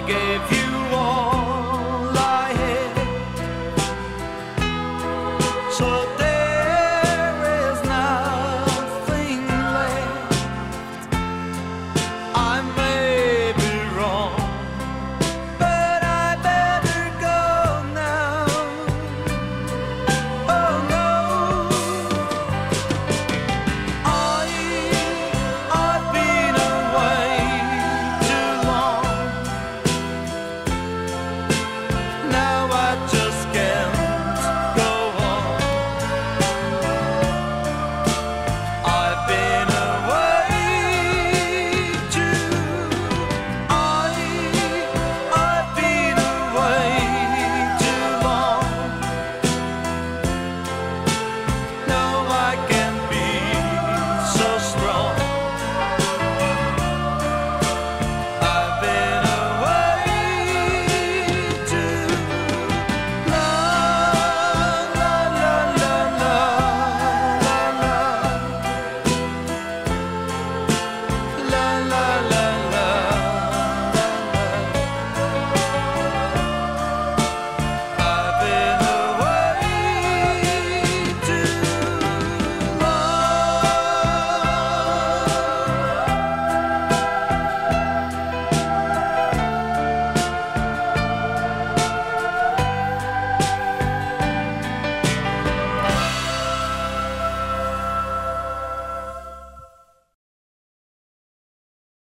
I gave you.